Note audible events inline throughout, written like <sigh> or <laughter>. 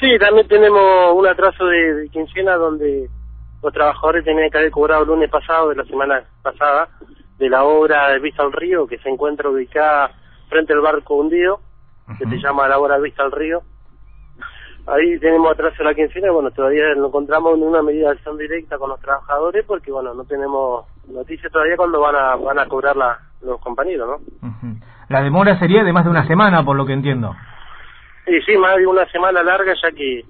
Sí, también tenemos un atraso de, de quincena donde los trabajadores tenían que haber cobrado el lunes pasado, de la semana pasada, de la obra de Vista al Río, que se encuentra ubicada frente al barco hundido, que se llama la obra Vista al Río. Ahí tenemos atraso de la quincena, y bueno, todavía no encontramos ninguna medida de acción directa con los trabajadores porque, bueno, no tenemos noticias todavía cuando van a, van a cobrar la, los compañeros, ¿no? La demora sería de más de una semana, por lo que entiendo. Y sí, más de una semana larga ya que,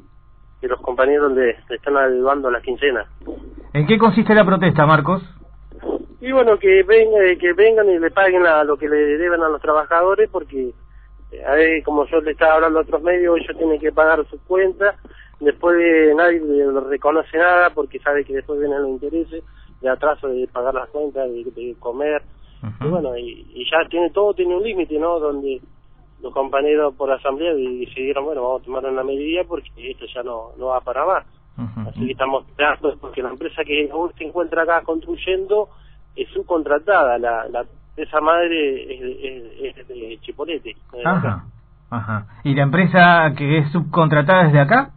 que los compañeros le, le están adeudando la quincena. ¿En qué consiste la protesta, Marcos? Y bueno, que vengan, que vengan y le paguen a lo que le deben a los trabajadores porque, eh, a ver, como yo le estaba hablando a otros medios, ellos tienen que pagar sus cuentas, después de nadie le reconoce nada porque sabe que después vienen los intereses de atraso de pagar las cuentas, de, de comer, y bueno, y, y ya tiene todo, tiene un límite, ¿no? Donde los compañeros por la asamblea decidieron, bueno, vamos a tomar una medida porque esto ya no, no va para más. Así que estamos esperando <laughs> porque la empresa que hoy se encuentra acá construyendo es subcontratada. La, la empresa madre es, de- es- es de Chipolete. de acá. Ajá, ajá. ¿Y la empresa que es subcontratada desde acá?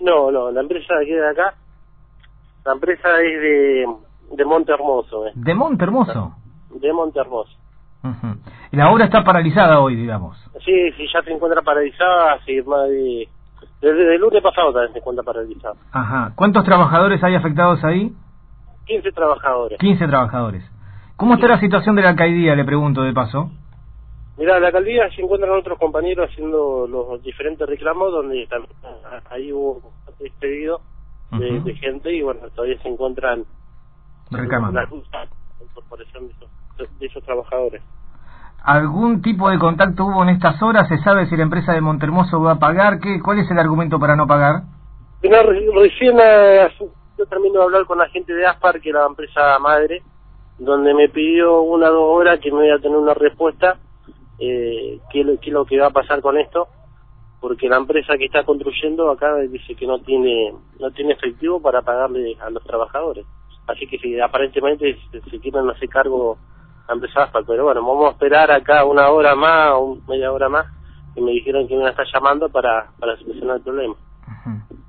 No, no, la empresa que de acá, la empresa es de, de Monte Hermoso, eh, De Monte Hermoso. de Monte Hermoso. Y la obra está paralizada hoy, digamos. Sí, sí, ya se encuentra paralizada hace más de... Desde el lunes pasado también se encuentra paralizada. Ajá. ¿Cuántos trabajadores hay afectados ahí? 15 trabajadores. 15 trabajadores. ¿Cómo está la situación de la alcaldía, le pregunto de paso? Mira, la alcaldía se encuentran otros compañeros haciendo los diferentes reclamos donde también ah, ahí hubo expedido de, gente y bueno, todavía se encuentran Reclamando. la ruta, la incorporación de esos, de esos trabajadores. ¿Algún tipo de contacto hubo en estas horas? ¿Se sabe si la empresa de Montermoso va a pagar? ¿Qué, ¿Cuál es el argumento para no pagar? Recién eh, yo termino de hablar con la gente de Aspar, que es la empresa madre, donde me pidió una o dos horas que me iba a tener una respuesta, eh, qué, qué es lo que va a pasar con esto, porque la empresa que está construyendo acá dice que no tiene no tiene efectivo para pagarle a los trabajadores. Así que si aparentemente se, se quieren hacer cargo la empresa Aspar, pero bueno, vamos a esperar acá una hora más o media hora más, y me dijeron que me a estar llamando para, para solucionar el problema.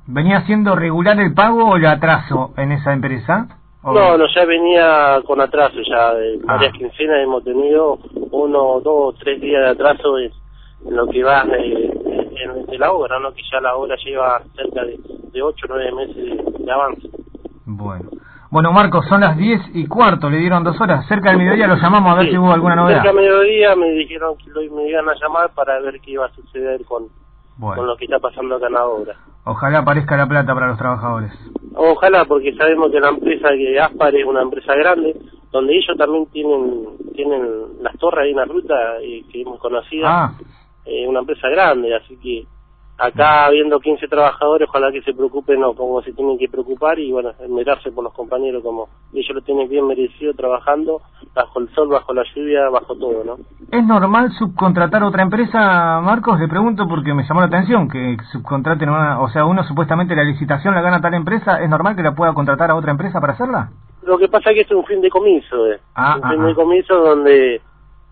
¿Venía siendo regular el pago o el atraso en esa empresa? ¿O- No, no, ya venía con atraso, ya de Ah. varias quincenas hemos tenido uno, dos, tres días de atraso en, en lo que va de, en- la obra, ¿no? Que ya la obra lleva cerca de, de ocho, nueve meses de, de avance. Bueno. Bueno, Marcos, son las 10 y cuarto, le dieron dos horas. Cerca del mediodía lo llamamos a ver Sí, si hubo alguna novedad. Cerca a mediodía me dijeron que lo, me iban a llamar para ver qué iba a suceder con, con Bueno, lo que está pasando acá en la obra. ojalá aparezca la plata para los trabajadores. Ojalá, porque sabemos que la empresa que Aspar es una empresa grande, donde ellos también tienen tienen las torres ahí en la ruta y que hemos conocido. Ah, eh, una empresa grande, así que acá habiendo 15 trabajadores, ojalá que se preocupen o como se tienen que preocupar y bueno, mirarse por los compañeros como ellos lo tienen bien merecido trabajando bajo el sol, bajo la lluvia, bajo todo, ¿no? ¿es normal subcontratar a otra empresa, Marcos? Le pregunto porque me llamó la atención que subcontraten una... O sea, uno supuestamente la licitación la gana tal empresa, ¿es normal que la pueda contratar a otra empresa para hacerla? Lo que pasa es que es un fin de comiso, eh. Ah, un ah, fin ah. de comiso donde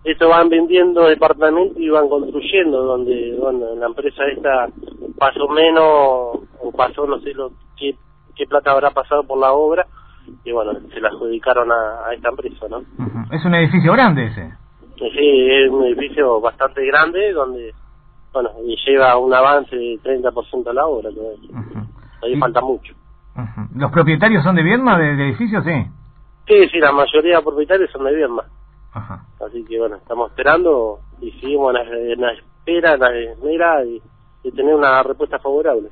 esto van vendiendo departamentos y van construyendo, donde bueno, la empresa esta pasó menos o pasó no sé lo qué, qué plata habrá pasado por la obra y bueno, se la adjudicaron a, a esta empresa, ¿no? Es un edificio grande ese. Sí, es un edificio bastante grande donde, bueno, y lleva un avance de 30% a la obra, ahí Y- falta mucho. ¿Los propietarios son de Viedma del edificio? Sí. Sí, sí, la mayoría de propietarios son de Vierma. Ajá. Así que bueno, estamos esperando y seguimos en la, espera, en la espera y, y tener una respuesta favorable.